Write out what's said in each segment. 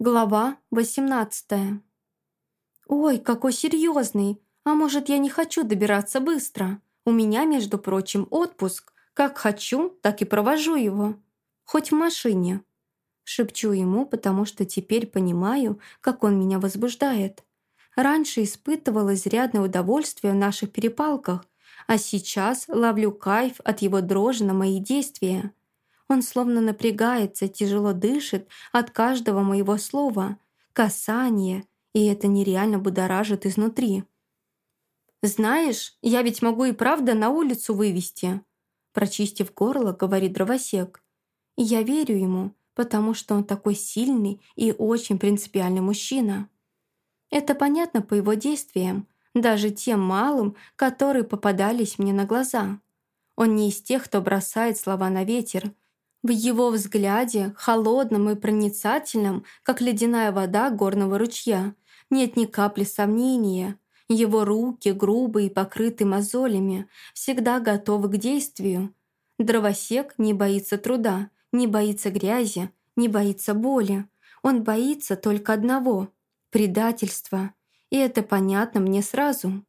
Глава 18 «Ой, какой серьезный! А может, я не хочу добираться быстро? У меня, между прочим, отпуск. Как хочу, так и провожу его. Хоть в машине». Шепчу ему, потому что теперь понимаю, как он меня возбуждает. Раньше испытывала изрядное удовольствие в наших перепалках, а сейчас ловлю кайф от его дрожи на мои действия. Он словно напрягается, тяжело дышит от каждого моего слова, касания, и это нереально будоражит изнутри. «Знаешь, я ведь могу и правда на улицу вывести», прочистив горло, говорит дровосек. И я верю ему, потому что он такой сильный и очень принципиальный мужчина. Это понятно по его действиям, даже тем малым, которые попадались мне на глаза. Он не из тех, кто бросает слова на ветер, в его взгляде, холодном и проницательном, как ледяная вода горного ручья, нет ни капли сомнения. Его руки, грубые и покрыты мозолями, всегда готовы к действию. Дровосек не боится труда, не боится грязи, не боится боли. Он боится только одного — предательства. И это понятно мне сразу.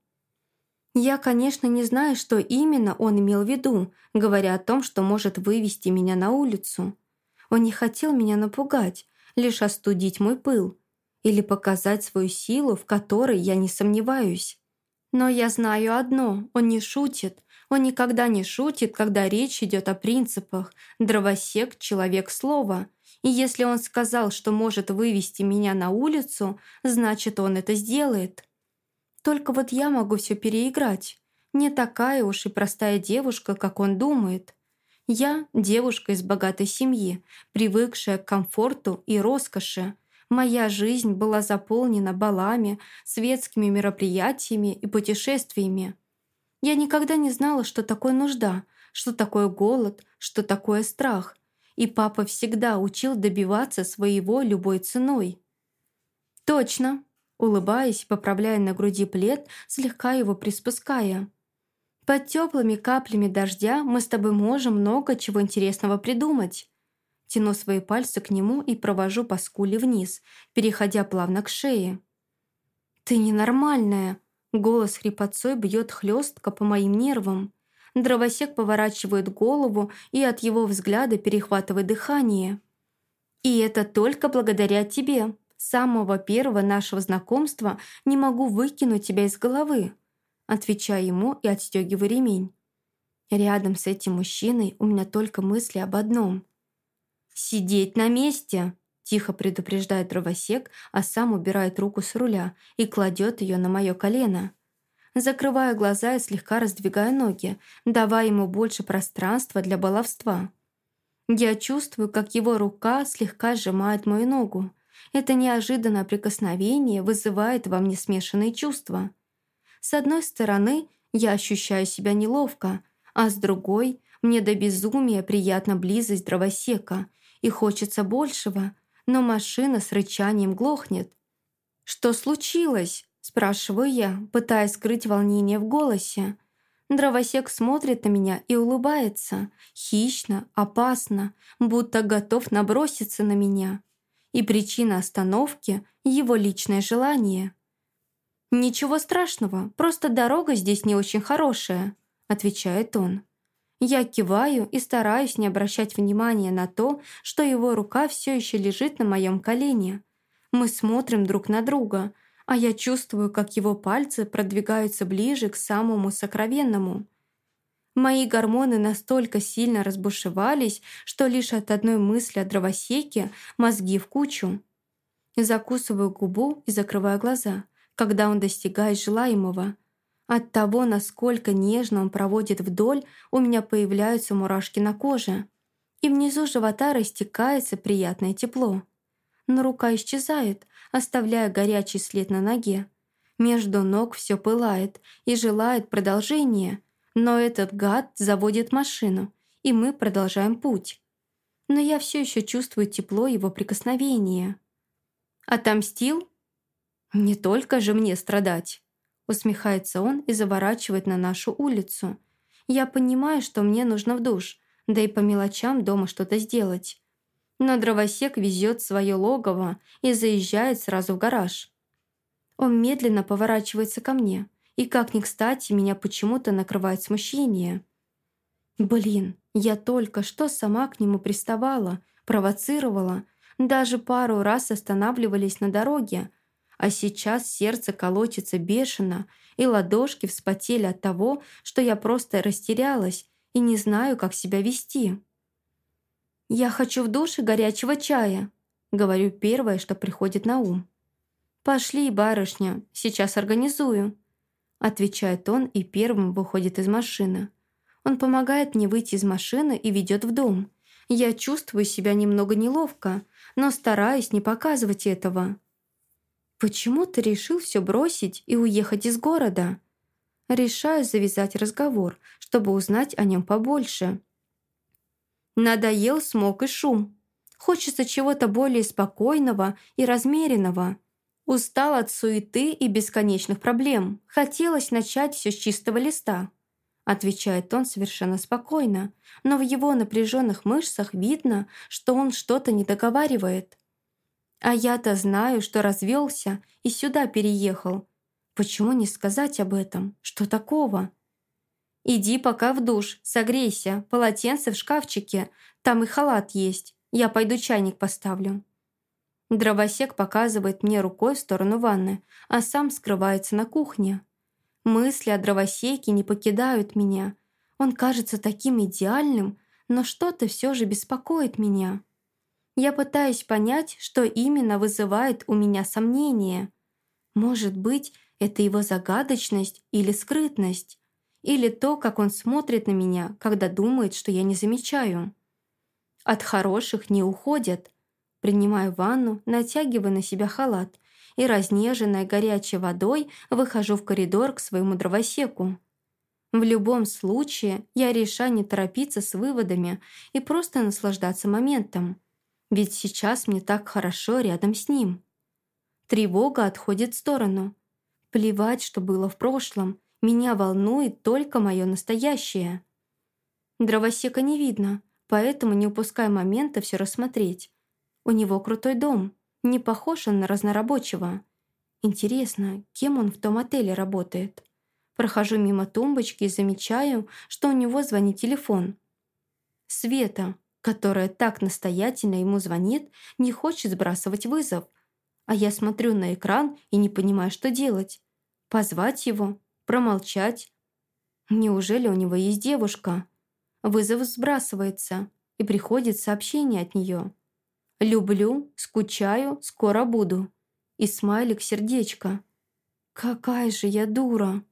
Я, конечно, не знаю, что именно он имел в виду, говоря о том, что может вывести меня на улицу. Он не хотел меня напугать, лишь остудить мой пыл или показать свою силу, в которой я не сомневаюсь. Но я знаю одно, он не шутит. Он никогда не шутит, когда речь идет о принципах. Дровосек — человек слова. И если он сказал, что может вывести меня на улицу, значит, он это сделает. Только вот я могу все переиграть. Не такая уж и простая девушка, как он думает. Я — девушка из богатой семьи, привыкшая к комфорту и роскоши. Моя жизнь была заполнена балами, светскими мероприятиями и путешествиями. Я никогда не знала, что такое нужда, что такое голод, что такое страх. И папа всегда учил добиваться своего любой ценой. «Точно», улыбаясь, поправляя на груди плед, слегка его приспуская. «Под теплыми каплями дождя мы с тобой можем много чего интересного придумать». Тяну свои пальцы к нему и провожу по скуле вниз, переходя плавно к шее. «Ты ненормальная!» Голос хрипотцой бьет хлестко по моим нервам. Дровосек поворачивает голову и от его взгляда перехватывает дыхание. «И это только благодаря тебе!» С самого первого нашего знакомства не могу выкинуть тебя из головы», отвечаю ему и отстегиваю ремень. Рядом с этим мужчиной у меня только мысли об одном. «Сидеть на месте!» Тихо предупреждает дровосек, а сам убирает руку с руля и кладет ее на мое колено. Закрываю глаза и слегка раздвигаю ноги, давая ему больше пространства для баловства. Я чувствую, как его рука слегка сжимает мою ногу. Это неожиданное прикосновение вызывает во мне смешанные чувства. С одной стороны, я ощущаю себя неловко, а с другой мне до безумия приятна близость дровосека, и хочется большего, но машина с рычанием глохнет. «Что случилось?» – спрашиваю я, пытаясь скрыть волнение в голосе. Дровосек смотрит на меня и улыбается, хищно, опасно, будто готов наброситься на меня и причина остановки — его личное желание. «Ничего страшного, просто дорога здесь не очень хорошая», — отвечает он. Я киваю и стараюсь не обращать внимания на то, что его рука все еще лежит на моем колене. Мы смотрим друг на друга, а я чувствую, как его пальцы продвигаются ближе к самому сокровенному — Мои гормоны настолько сильно разбушевались, что лишь от одной мысли о дровосеке мозги в кучу. Закусываю губу и закрываю глаза, когда он достигает желаемого. От того, насколько нежно он проводит вдоль, у меня появляются мурашки на коже. И внизу живота растекается приятное тепло. Но рука исчезает, оставляя горячий след на ноге. Между ног все пылает и желает продолжения — но этот гад заводит машину, и мы продолжаем путь. Но я все еще чувствую тепло его прикосновения. «Отомстил?» «Не только же мне страдать!» Усмехается он и заворачивает на нашу улицу. Я понимаю, что мне нужно в душ, да и по мелочам дома что-то сделать. Но дровосек везет свое логово и заезжает сразу в гараж. Он медленно поворачивается ко мне, и как ни кстати, меня почему-то накрывает смущение. Блин, я только что сама к нему приставала, провоцировала, даже пару раз останавливались на дороге, а сейчас сердце колотится бешено, и ладошки вспотели от того, что я просто растерялась и не знаю, как себя вести. «Я хочу в душе горячего чая», — говорю первое, что приходит на ум. «Пошли, барышня, сейчас организую», — отвечает он и первым выходит из машины. Он помогает мне выйти из машины и ведет в дом. Я чувствую себя немного неловко, но стараюсь не показывать этого. «Почему ты решил все бросить и уехать из города?» Решаю завязать разговор, чтобы узнать о нем побольше. Надоел смог и шум. Хочется чего-то более спокойного и размеренного. Устал от суеты и бесконечных проблем. Хотелось начать все с чистого листа. Отвечает он совершенно спокойно, но в его напряженных мышцах видно, что он что-то не договаривает. А я-то знаю, что развелся и сюда переехал. Почему не сказать об этом? Что такого? Иди пока в душ, согрейся, полотенце в шкафчике, там и халат есть. Я пойду чайник поставлю. Дровосек показывает мне рукой в сторону ванны, а сам скрывается на кухне. Мысли о дровосеке не покидают меня. Он кажется таким идеальным, но что-то все же беспокоит меня. Я пытаюсь понять, что именно вызывает у меня сомнения. Может быть, это его загадочность или скрытность, или то, как он смотрит на меня, когда думает, что я не замечаю. От хороших не уходят. Принимаю ванну, натягиваю на себя халат и, разнеженная горячей водой, выхожу в коридор к своему дровосеку. В любом случае, я решаю не торопиться с выводами и просто наслаждаться моментом. Ведь сейчас мне так хорошо рядом с ним. Тревога отходит в сторону. Плевать, что было в прошлом. Меня волнует только мое настоящее. Дровосека не видно, поэтому не упускай момента все рассмотреть. У него крутой дом, не похож он на разнорабочего. Интересно, кем он в том отеле работает? Прохожу мимо тумбочки и замечаю, что у него звонит телефон. Света, которая так настоятельно ему звонит, не хочет сбрасывать вызов. А я смотрю на экран и не понимаю, что делать. Позвать его? Промолчать? Неужели у него есть девушка? Вызов сбрасывается, и приходит сообщение от нее. «Люблю, скучаю, скоро буду». И смайлик сердечко. «Какая же я дура!»